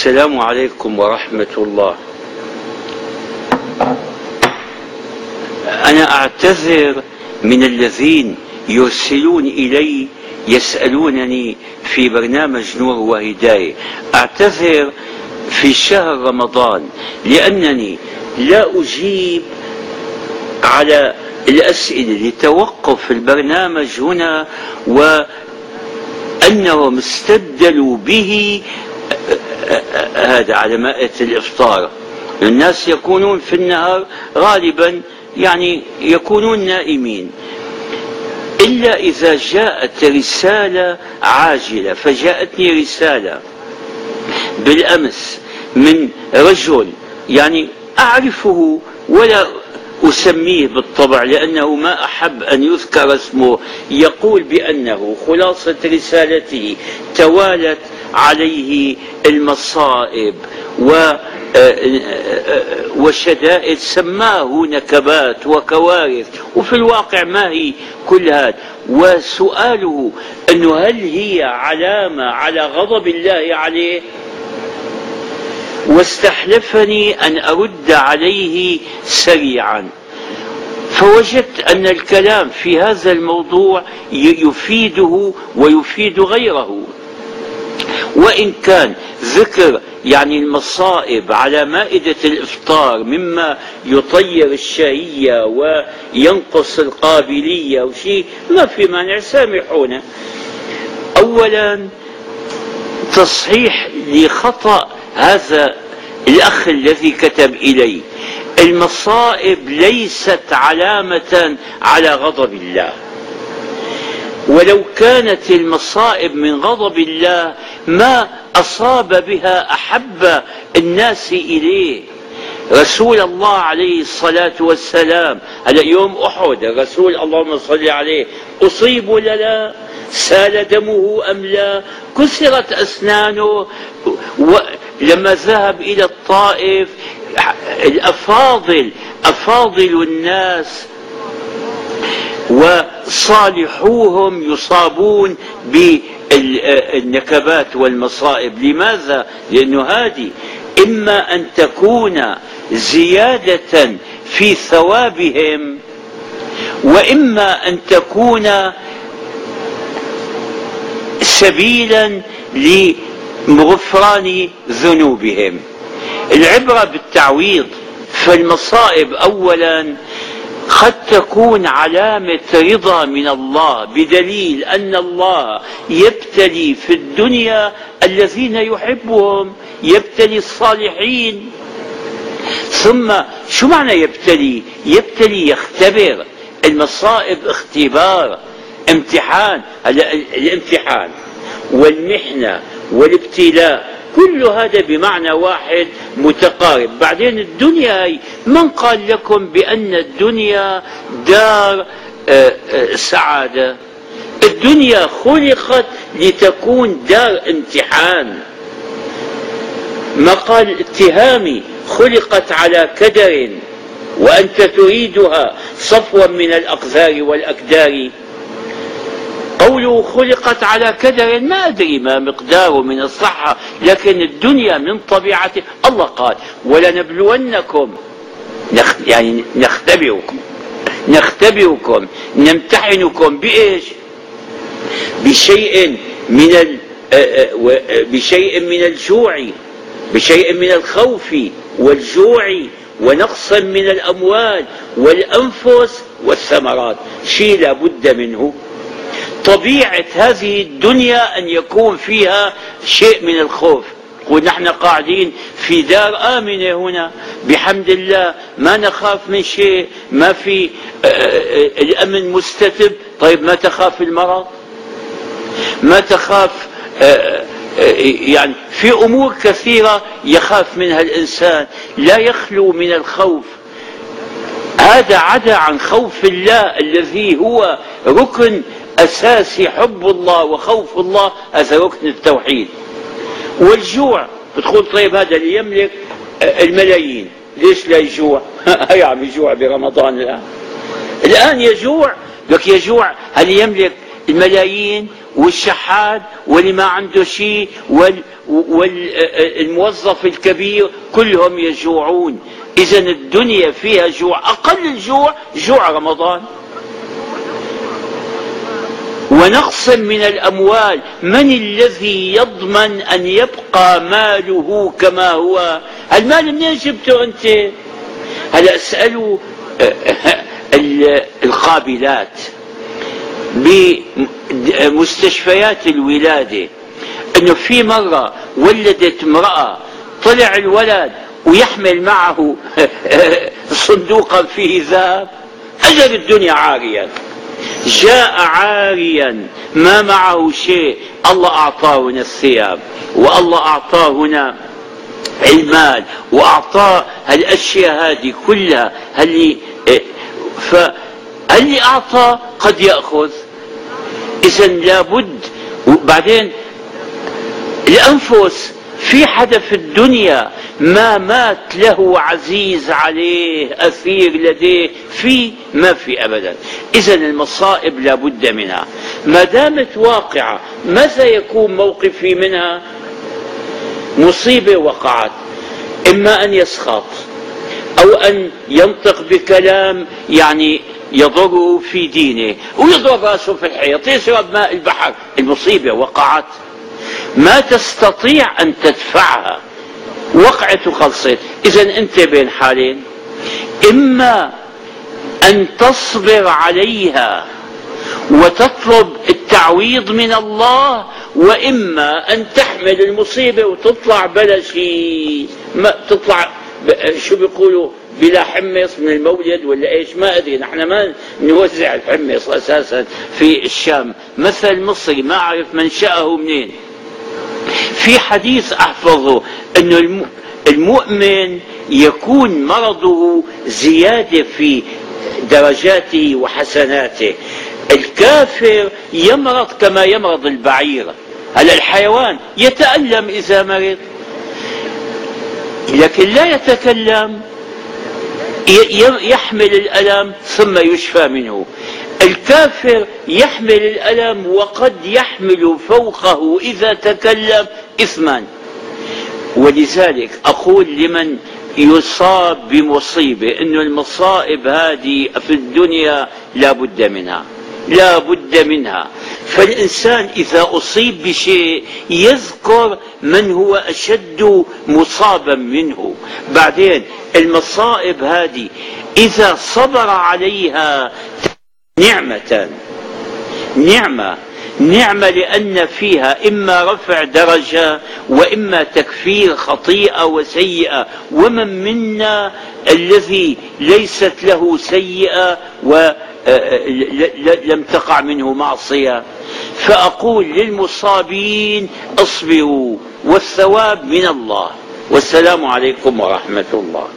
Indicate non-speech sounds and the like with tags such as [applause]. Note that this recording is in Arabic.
السلام عليكم ورحمة الله. أنا أعتذر من الذين يرسلون إلي يسألونني في برنامج نور وهداية. أعتذر في شهر رمضان لأنني لا أجيب على الأسئلة لتوقف البرنامج هنا وأنهم استبدلوا به هذا على مائة الإفطار. الناس يكونون في النهار غالبا يعني يكونون نائمين. إلا إذا جاءت رسالة عاجلة فجاءتني رسالة بالأمس من رجل يعني أعرفه ولا أسميه بالطبع لأنه ما أحب أن يذكر اسمه يقول بأنه خلاصة رسالته توالت عليه المصائب و آه، آه، آه، وشدائد سماه نكبات وكوارث. وفي الواقع ما هي كل هذا؟ وسؤاله أنه هل هي علامة على غضب الله عليه؟ واستحلفني أن أرد عليه سريعا. فوجدت أن الكلام في هذا الموضوع يفيده ويفيد غيره. وإن كان ذكر يعني المصائب على مائدة الإفطار مما يطير الشهية وينقص القابلية وشيء ما في مانع سامحونا. أولا تصحيح لخطأ هذا الأخ الذي كتب إلي المصائب ليست علامة على غضب الله. ولو كانت المصائب من غضب الله ما أصاب بها أحب الناس إليه. رسول الله عليه الصلاة والسلام هلا يوم أحد الرسول اللهم صل عليه أصيب ولا لا؟ سال دمه أم لا؟ كسرت أسنانه لما ذهب إلى الطائف الأفاضل أفاضل الناس وصالحوهم يصابون بالنكبات والمصائب. لماذا؟ لأنه هذه إما أن تكون زيادة في ثوابهم وإما أن تكون سبيلا لغفران ذنوبهم. العبرة بالتعويض فالمصائب أولا قد تكون علامة رضا من الله بدليل أن الله يبتلي في الدنيا الذين يحبهم يبتلي الصالحين. ثم شو معنى يبتلي؟ يبتلي يختبر المصائب اختبار امتحان. الامتحان والمحنة والابتلاء. كل هذا بمعنى واحد متقارب. بعدين الدنيا هي من قال لكم بأن الدنيا دار آه، آه، سعادة؟ الدنيا خلقت لتكون دار امتحان. مقال اتهامي خلقت على كدر وأنت تريدها صفوا من الأقذار والأكدار. قوله خلقت على كدر ما أدري ما مقداره من الصحة لكن الدنيا من طبيعته الله قال ولنبلونكم. نخ يعني نختبركم نختبركم نمتحنكم بإيش؟ بشيء من ال... بشيء من الجوع بشيء من الخوف والجوع ونقصا من الأموال والأنفس والثمرات. شيء لا بد منه. طبيعة هذه الدنيا أن يكون فيها شيء من الخوف. ونحن قاعدين في دار آمنة هنا. بحمد الله ما نخاف من شيء ما في آه، آه، الأمن مستتب. طيب ما تخاف المرض؟ ما تخاف آه، يعني في أمور كثيرة يخاف منها الإنسان. لا يخلو من الخوف. هذا عدا عن خوف الله الذي هو ركن أساسي حب الله وخوف الله ركن التوحيد والجوع بتقول طيب هذا اللي يملك الملايين. ليش لا يجوع؟ [laughs] هي عم يجوع برمضان الآن. الآن يجوع لك يجوع. هل يملك الملايين والشحات واللي ما عنده شيء والموظف الكبير كلهم يجوعون. إذا الدنيا فيها جوع. أقل الجوع جوع رمضان. ونقص من الأموال. من الذي يضمن أن يبقى ماله كما هو؟ المال منين جبته أنت؟ هلا اسألوا القابلات بمستشفيات الولادة. إنه في مرة ولدت امرأة طلع الولد ويحمل معه [laughs] صندوقا فيه ذهب. أجل الدنيا عاريا جاء عاريا ما معه شيء. الله أعطاه هنا الثياب والله أعطاه هنا المال وأعطاه هالأشياء هذه كلها. هل فاللي أعطى قد يأخذ. إذا لابد. وبعدين الأنفس في حدا في الدنيا ما مات له عزيز عليه أثير لديه في ما في أبدا. إذا المصائب لابد منها. ما دامت واقعة ماذا يكون موقفي منها؟ مصيبة وقعت. إما أن يسخط أو أن ينطق بكلام يعني يضره في دينه ويضرب رأسه في الحيط يشرب ماء البحر. المصيبة وقعت. ما تستطيع أن تدفعها. وقعت وخلصت إذا أنت بين حالين. إما أن تصبر عليها وتطلب التعويض من الله وإما أن تحمل المصيبة وتطلع بلا شيء. ما تطلع شو بيقولوا؟ بلا حمص من المولد ولا إيش؟ ما أدري. نحن ما نوزع الحمص أساسا في الشام. مثل مصري ما أعرف منشأه منين. في حديث أحفظه انه المؤمن يكون مرضه زيادة في درجاته وحسناته. الكافر يمرض كما يمرض البعير. هلا الحيوان يتألم إذا مرض. لكن لا يتكلم يحمل الألم ثم يشفى منه. الكافر يحمل الألم وقد يحمل فوقه إذا تكلم إثما ولذلك أقول لمن يصاب بمصيبة أن المصائب هذه في الدنيا لا بد منها لا بد منها. فالإنسان إذا أصيب بشيء يذكر من هو أشد مصابا منه. بعدين المصائب هذه إذا صبر عليها نعمة. نعمة. نعمة لأن فيها إما رفع درجة وإما تكفير خطيئة وسيئة. ومن منا الذي ليست له سيئة ولم تقع منه معصية. فأقول للمصابين اصبروا والثواب من الله. والسلام عليكم ورحمة الله.